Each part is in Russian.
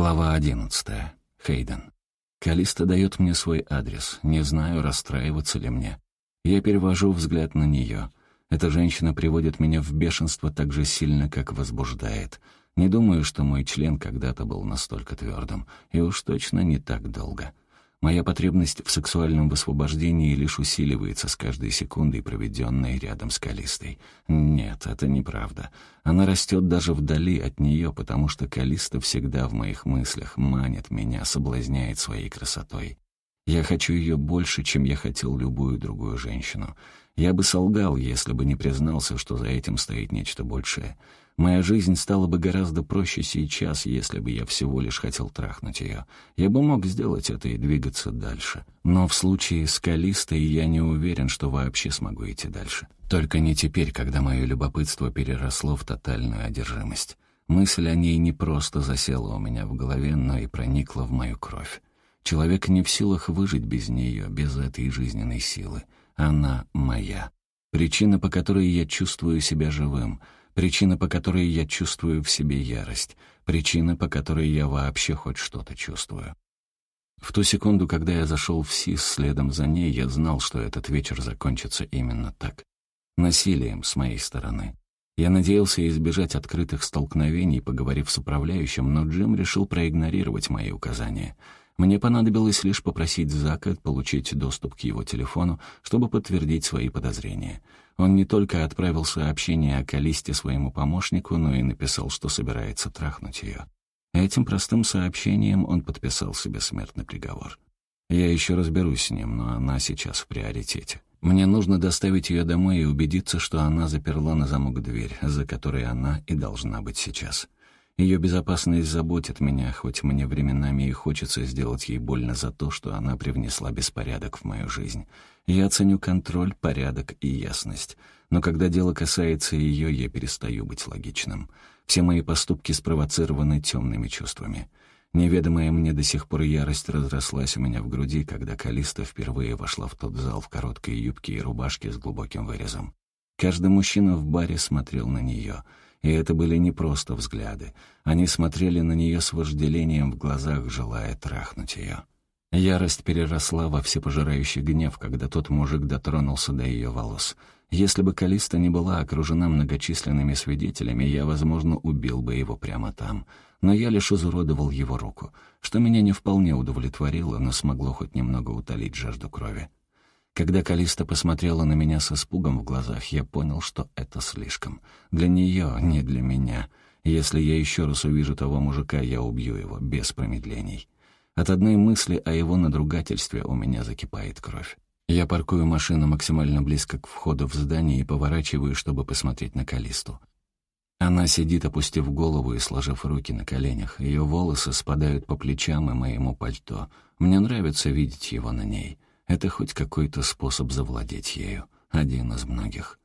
Глава одиннадцатая. Хейден. Калиста дает мне свой адрес. Не знаю, расстраиваться ли мне. Я перевожу взгляд на нее. Эта женщина приводит меня в бешенство так же сильно, как возбуждает. Не думаю, что мой член когда-то был настолько твердым. И уж точно не так долго. Моя потребность в сексуальном высвобождении лишь усиливается с каждой секундой, проведенной рядом с Калистой. Нет, это неправда. Она растет даже вдали от нее, потому что Калиста всегда в моих мыслях, манит меня, соблазняет своей красотой. Я хочу ее больше, чем я хотел любую другую женщину. Я бы солгал, если бы не признался, что за этим стоит нечто большее. Моя жизнь стала бы гораздо проще сейчас, если бы я всего лишь хотел трахнуть ее. Я бы мог сделать это и двигаться дальше. Но в случае с Калистой я не уверен, что вообще смогу идти дальше. Только не теперь, когда мое любопытство переросло в тотальную одержимость. Мысль о ней не просто засела у меня в голове, но и проникла в мою кровь. Человек не в силах выжить без нее, без этой жизненной силы. Она моя. Причина, по которой я чувствую себя живым — Причина, по которой я чувствую в себе ярость. Причина, по которой я вообще хоть что-то чувствую. В ту секунду, когда я зашел в СИС следом за ней, я знал, что этот вечер закончится именно так. Насилием с моей стороны. Я надеялся избежать открытых столкновений, поговорив с управляющим, но Джим решил проигнорировать мои указания — мне понадобилось лишь попросить Зака получить доступ к его телефону, чтобы подтвердить свои подозрения. Он не только отправил сообщение о Калисте своему помощнику, но и написал, что собирается трахнуть ее. Этим простым сообщением он подписал себе смертный приговор. Я еще разберусь с ним, но она сейчас в приоритете. Мне нужно доставить ее домой и убедиться, что она заперла на замок дверь, за которой она и должна быть сейчас. Ее безопасность заботит меня, хоть мне временами и хочется сделать ей больно за то, что она привнесла беспорядок в мою жизнь. Я ценю контроль, порядок и ясность. Но когда дело касается ее, я перестаю быть логичным. Все мои поступки спровоцированы темными чувствами. Неведомая мне до сих пор ярость разрослась у меня в груди, когда Калиста впервые вошла в тот зал в короткой юбке и рубашке с глубоким вырезом. Каждый мужчина в баре смотрел на нее — и это были не просто взгляды. Они смотрели на нее с вожделением в глазах, желая трахнуть ее. Ярость переросла во всепожирающий гнев, когда тот мужик дотронулся до ее волос. Если бы Калиста не была окружена многочисленными свидетелями, я, возможно, убил бы его прямо там. Но я лишь изуродовал его руку, что меня не вполне удовлетворило, но смогло хоть немного утолить жажду крови. Когда Калиста посмотрела на меня с испугом в глазах, я понял, что это слишком. Для нее, не для меня. Если я еще раз увижу того мужика, я убью его, без промедлений. От одной мысли о его надругательстве у меня закипает кровь. Я паркую машину максимально близко к входу в здание и поворачиваю, чтобы посмотреть на Калисту. Она сидит, опустив голову и сложив руки на коленях. Ее волосы спадают по плечам и моему пальто. Мне нравится видеть его на ней. Это хоть какой-то способ завладеть ею. Один из многих.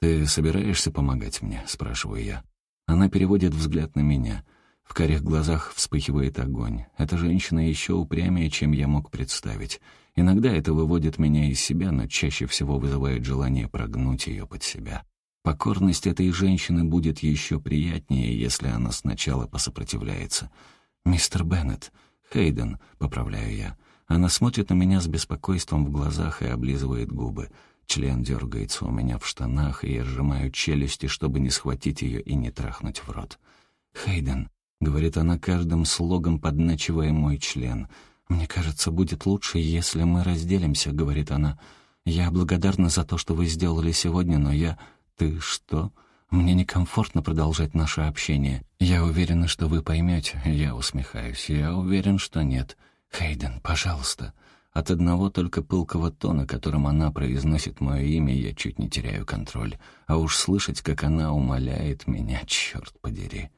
«Ты собираешься помогать мне?» — спрашиваю я. Она переводит взгляд на меня. В карих глазах вспыхивает огонь. Эта женщина еще упрямее, чем я мог представить. Иногда это выводит меня из себя, но чаще всего вызывает желание прогнуть ее под себя. Покорность этой женщины будет еще приятнее, если она сначала посопротивляется. «Мистер Беннет, Хейден», — поправляю я, — она смотрит на меня с беспокойством в глазах и облизывает губы. Член дергается у меня в штанах, и я сжимаю челюсти, чтобы не схватить ее и не трахнуть в рот. «Хейден», — говорит она каждым слогом, подначивая мой член. «Мне кажется, будет лучше, если мы разделимся», — говорит она. «Я благодарна за то, что вы сделали сегодня, но я...» «Ты что?» Мне некомфортно продолжать наше общение. Я уверена, что вы поймете. Я усмехаюсь. Я уверен, что нет. «Хейден, пожалуйста». От одного только пылкого тона, которым она произносит мое имя, я чуть не теряю контроль. А уж слышать, как она умоляет меня, черт подери.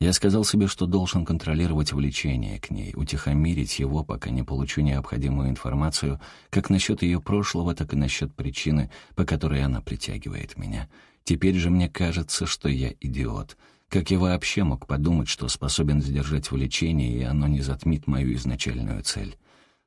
Я сказал себе, что должен контролировать влечение к ней, утихомирить его, пока не получу необходимую информацию, как насчет ее прошлого, так и насчет причины, по которой она притягивает меня. Теперь же мне кажется, что я идиот. Как я вообще мог подумать, что способен сдержать влечение, и оно не затмит мою изначальную цель?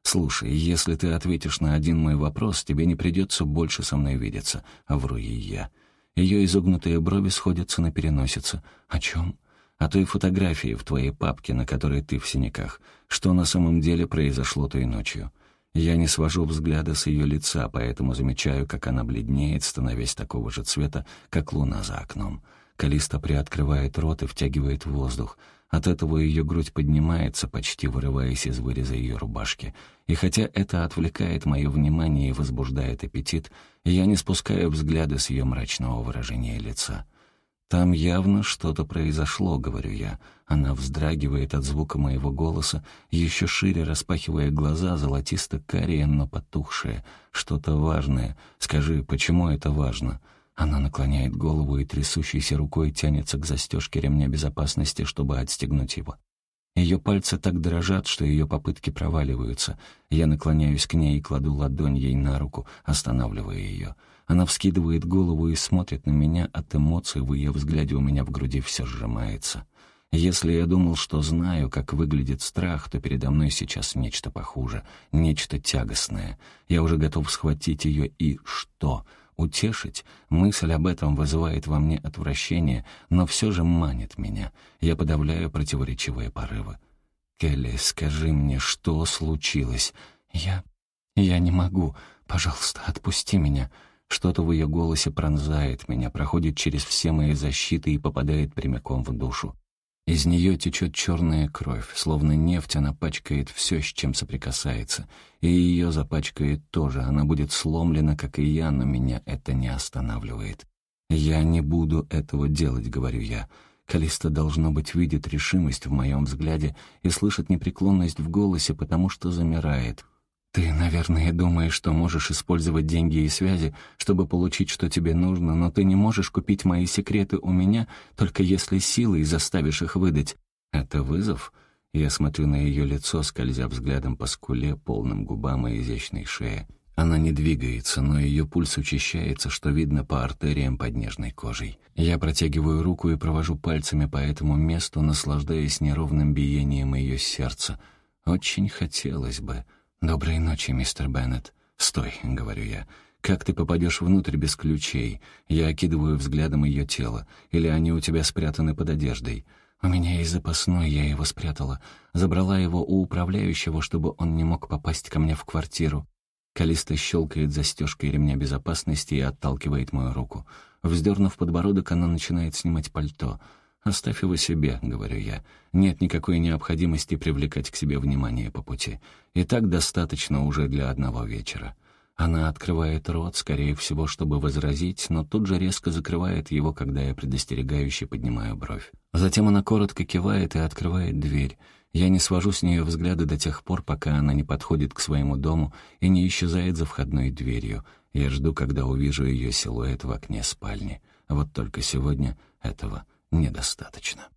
«Слушай, если ты ответишь на один мой вопрос, тебе не придется больше со мной видеться», — а вру ей я. Ее изогнутые брови сходятся на переносице. «О чем?» о той фотографии в твоей папке, на которой ты в синяках. Что на самом деле произошло той ночью?» Я не свожу взгляда с ее лица, поэтому замечаю, как она бледнеет, становясь такого же цвета, как луна за окном. Калиста приоткрывает рот и втягивает воздух. От этого ее грудь поднимается, почти вырываясь из выреза ее рубашки. И хотя это отвлекает мое внимание и возбуждает аппетит, я не спускаю взгляда с ее мрачного выражения лица. «Там явно что-то произошло», — говорю я. Она вздрагивает от звука моего голоса, еще шире распахивая глаза, золотисто-карие, но потухшие. «Что-то важное. Скажи, почему это важно?» Она наклоняет голову и трясущейся рукой тянется к застежке ремня безопасности, чтобы отстегнуть его. Ее пальцы так дрожат, что ее попытки проваливаются. Я наклоняюсь к ней и кладу ладонь ей на руку, останавливая ее. Она вскидывает голову и смотрит на меня, от эмоций в ее взгляде у меня в груди все сжимается. Если я думал, что знаю, как выглядит страх, то передо мной сейчас нечто похуже, нечто тягостное. Я уже готов схватить ее и что? Утешить? Мысль об этом вызывает во мне отвращение, но все же манит меня. Я подавляю противоречивые порывы. «Келли, скажи мне, что случилось?» «Я... я не могу. Пожалуйста, отпусти меня». Что-то в ее голосе пронзает меня, проходит через все мои защиты и попадает прямиком в душу. Из нее течет черная кровь, словно нефть она пачкает все, с чем соприкасается. И ее запачкает тоже, она будет сломлена, как и я, но меня это не останавливает. «Я не буду этого делать», — говорю я. Калиста, должно быть, видит решимость в моем взгляде и слышит непреклонность в голосе, потому что замирает, «Ты, наверное, думаешь, что можешь использовать деньги и связи, чтобы получить, что тебе нужно, но ты не можешь купить мои секреты у меня, только если силой заставишь их выдать. Это вызов?» Я смотрю на ее лицо, скользя взглядом по скуле, полным губам и изящной шее. Она не двигается, но ее пульс учащается, что видно по артериям под нежной кожей. Я протягиваю руку и провожу пальцами по этому месту, наслаждаясь неровным биением ее сердца. Очень хотелось бы... «Доброй ночи, мистер Беннет». «Стой», — говорю я. «Как ты попадешь внутрь без ключей?» Я окидываю взглядом ее тело. «Или они у тебя спрятаны под одеждой?» «У меня есть запасной, я его спрятала. Забрала его у управляющего, чтобы он не мог попасть ко мне в квартиру». Калиста щелкает застежкой ремня безопасности и отталкивает мою руку. Вздернув подбородок, она начинает снимать пальто — «Оставь его себе», — говорю я. «Нет никакой необходимости привлекать к себе внимание по пути. И так достаточно уже для одного вечера». Она открывает рот, скорее всего, чтобы возразить, но тут же резко закрывает его, когда я предостерегающе поднимаю бровь. Затем она коротко кивает и открывает дверь. Я не свожу с нее взгляда до тех пор, пока она не подходит к своему дому и не исчезает за входной дверью. Я жду, когда увижу ее силуэт в окне спальни. Вот только сегодня этого недостаточно.